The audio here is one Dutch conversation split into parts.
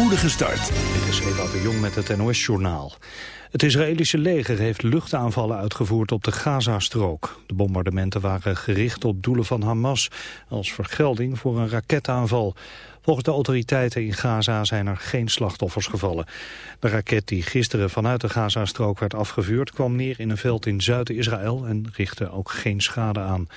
Poedige start. Dit is Eva de Jong met het NOS-journaal. Het Israëlische leger heeft luchtaanvallen uitgevoerd op de Gazastrook. De bombardementen waren gericht op doelen van Hamas... als vergelding voor een raketaanval. Volgens de autoriteiten in Gaza zijn er geen slachtoffers gevallen. De raket die gisteren vanuit de Gazastrook werd afgevuurd... kwam neer in een veld in Zuid-Israël en richtte ook geen schade aan.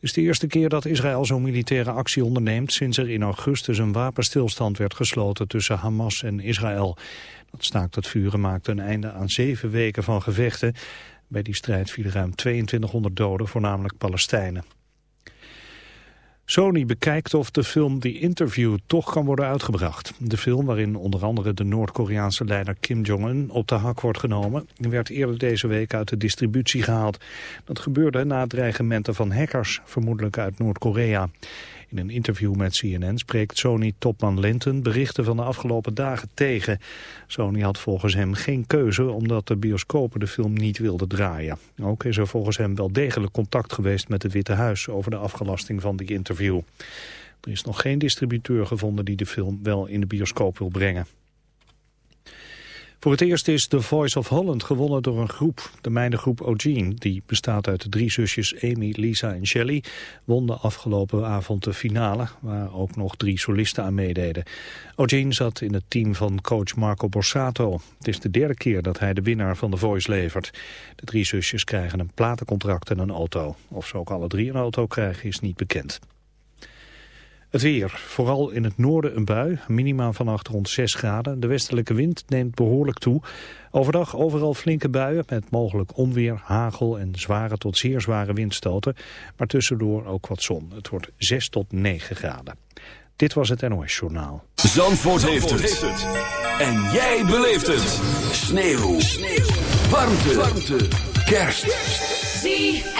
Is de eerste keer dat Israël zo'n militaire actie onderneemt... sinds er in augustus een wapenstilstand werd gesloten tussen Hamas en Israël. Dat staakt het vuren maakte een einde aan zeven weken van gevechten. Bij die strijd vielen ruim 2200 doden, voornamelijk Palestijnen. Sony bekijkt of de film The Interview toch kan worden uitgebracht. De film, waarin onder andere de Noord-Koreaanse leider Kim Jong-un op de hak wordt genomen, werd eerder deze week uit de distributie gehaald. Dat gebeurde na dreigementen van hackers, vermoedelijk uit Noord-Korea. In een interview met CNN spreekt Sony-topman Linton berichten van de afgelopen dagen tegen. Sony had volgens hem geen keuze omdat de bioscopen de film niet wilden draaien. Ook is er volgens hem wel degelijk contact geweest met het Witte Huis over de afgelasting van die interview. Er is nog geen distributeur gevonden die de film wel in de bioscoop wil brengen. Voor het eerst is The Voice of Holland gewonnen door een groep. De meidengroep O'Gene, die bestaat uit de drie zusjes Amy, Lisa en Shelley, won de afgelopen avond de finale, waar ook nog drie solisten aan meededen. O'Gene zat in het team van coach Marco Borsato. Het is de derde keer dat hij de winnaar van The Voice levert. De drie zusjes krijgen een platencontract en een auto. Of ze ook alle drie een auto krijgen is niet bekend. Het weer. Vooral in het noorden een bui. Minima vannacht rond 6 graden. De westelijke wind neemt behoorlijk toe. Overdag overal flinke buien met mogelijk onweer, hagel en zware tot zeer zware windstoten. Maar tussendoor ook wat zon. Het wordt 6 tot 9 graden. Dit was het NOS Journaal. Zandvoort, heeft, het. En jij beleeft het. Sneeuw. Sneeuw. Warmte. Warmte. Kerst. ZFM.